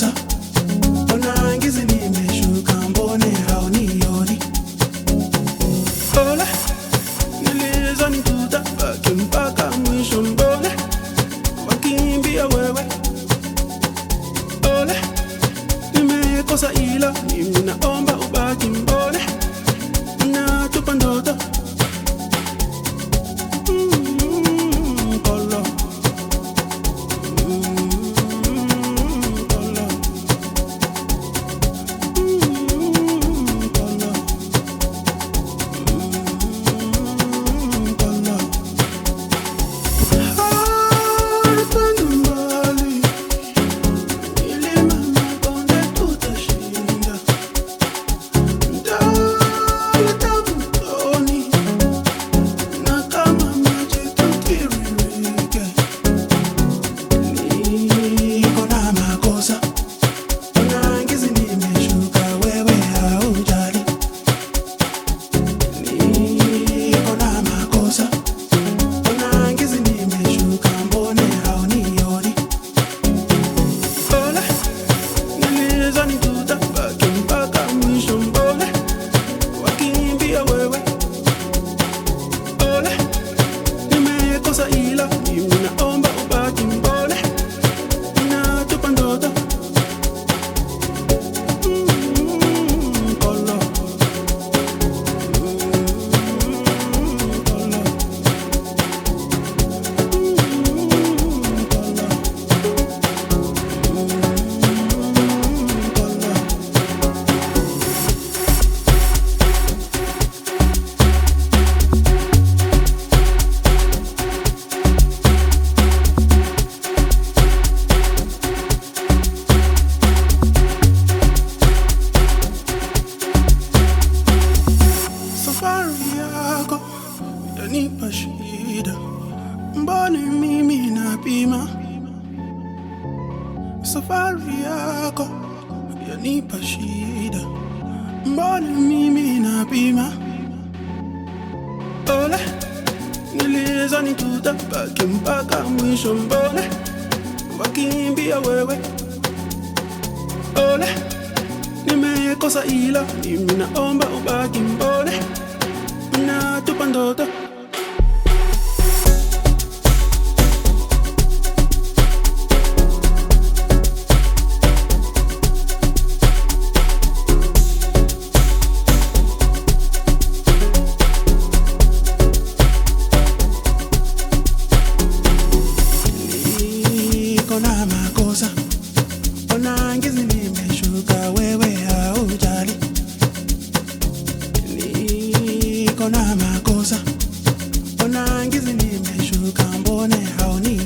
na mbona ona ngizi nimeshuka mbone haunioni ole nilizani tutabaki mpaka mwisho mbone wakimbia wewe. Ole nimekosa ila mimi naomba ubaki mbone natupa ndoto yanipa shida, mbona mimi napima? Safari yako yanipa shida, mbona mimi napima? Ole, nilizani tutabaki mpaka mwisho, mbona? Wakimbia wewe? Ole, nimekosa ila mimi naomba ubaki, mbona? Natupa ndoto niko na makosa, ona ngizi nimeshuka, wewe haujali. Niko na makosa, ona ngizi nimeshuka, mbone hauni